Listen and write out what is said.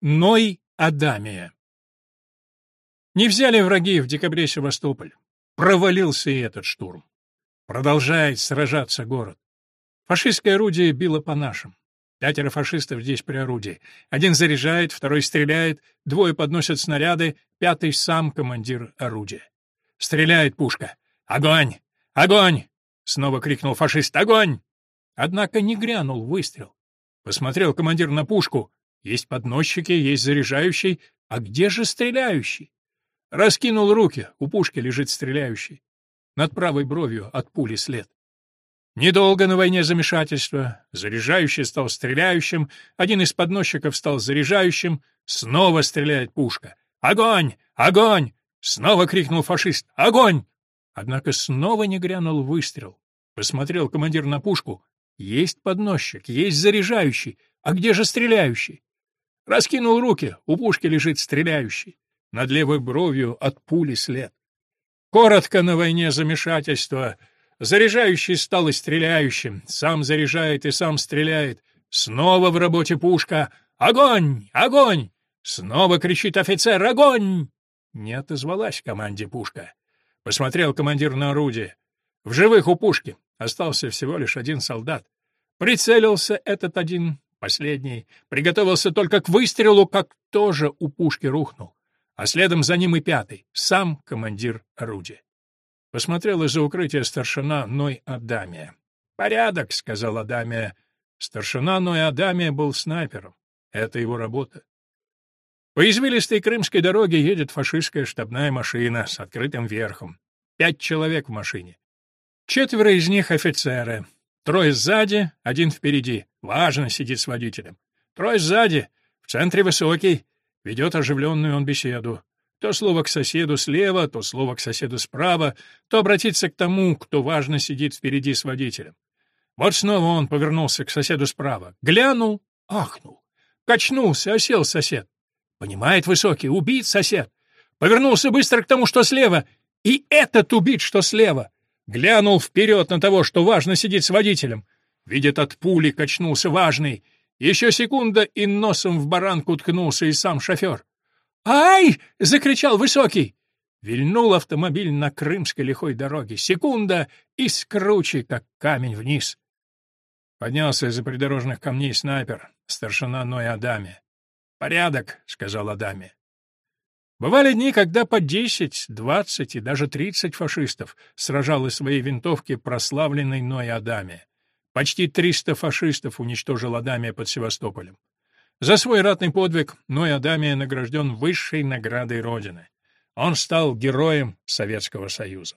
Ной Адамия. Не взяли враги в декабре Севастополь. Провалился и этот штурм. Продолжает сражаться город. Фашистское орудие било по нашим. Пятеро фашистов здесь при орудии. Один заряжает, второй стреляет, двое подносят снаряды, пятый сам командир орудия. Стреляет пушка. «Огонь! Огонь!» — снова крикнул фашист. «Огонь!» Однако не грянул выстрел. Посмотрел командир на пушку. Есть подносчики, есть заряжающий. А где же стреляющий? Раскинул руки, у пушки лежит стреляющий. Над правой бровью от пули след. Недолго на войне замешательство. Заряжающий стал стреляющим, один из подносчиков стал заряжающим. Снова стреляет пушка. «Огонь! Огонь!» Снова крикнул фашист. «Огонь!» Однако снова не грянул выстрел. Посмотрел командир на пушку. Есть подносчик, есть заряжающий. А где же стреляющий? Раскинул руки, у пушки лежит стреляющий. Над левой бровью от пули след. Коротко на войне замешательство. Заряжающий стал и стреляющим. Сам заряжает и сам стреляет. Снова в работе пушка. «Огонь! Огонь!» Снова кричит офицер «Огонь!» Не отозвалась команде пушка. Посмотрел командир на орудие. В живых у пушки остался всего лишь один солдат. Прицелился этот один, последний, приготовился только к выстрелу, как тоже у пушки рухнул. А следом за ним и пятый, сам командир орудия. Посмотрел из-за укрытия старшина Ной Адамия. «Порядок», — сказал Адамия. Старшина Ной Адамия был снайпером. Это его работа. По извилистой крымской дороге едет фашистская штабная машина с открытым верхом. Пять человек в машине. Четверо из них офицеры. Трое сзади, один впереди. Важно сидит с водителем. Трое сзади, в центре высокий. Ведет оживленную он беседу. То слово к соседу слева, то слово к соседу справа, то обратиться к тому, кто важно сидит впереди с водителем. Вот снова он повернулся к соседу справа. Глянул, ахнул. Качнулся, осел сосед. Понимает высокий, убит сосед. Повернулся быстро к тому, что слева, и этот убит, что слева. Глянул вперед на того, что важно сидит с водителем. Видит, от пули качнулся важный. Еще секунда, и носом в баранку ткнулся и сам шофер. «Ай!» — закричал высокий. Вильнул автомобиль на крымской лихой дороге. Секунда, и скручи, как камень вниз. Поднялся из-за придорожных камней снайпер, старшина Ной Адаме. «Порядок», — сказал Адаме. Бывали дни, когда по десять, двадцать и даже тридцать фашистов сражалось своей винтовки прославленной Ной Адаме. Почти триста фашистов уничтожил Адамия под Севастополем. За свой ратный подвиг Ной Адамия награжден высшей наградой Родины. Он стал героем Советского Союза.